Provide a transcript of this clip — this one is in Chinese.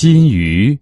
金鱼。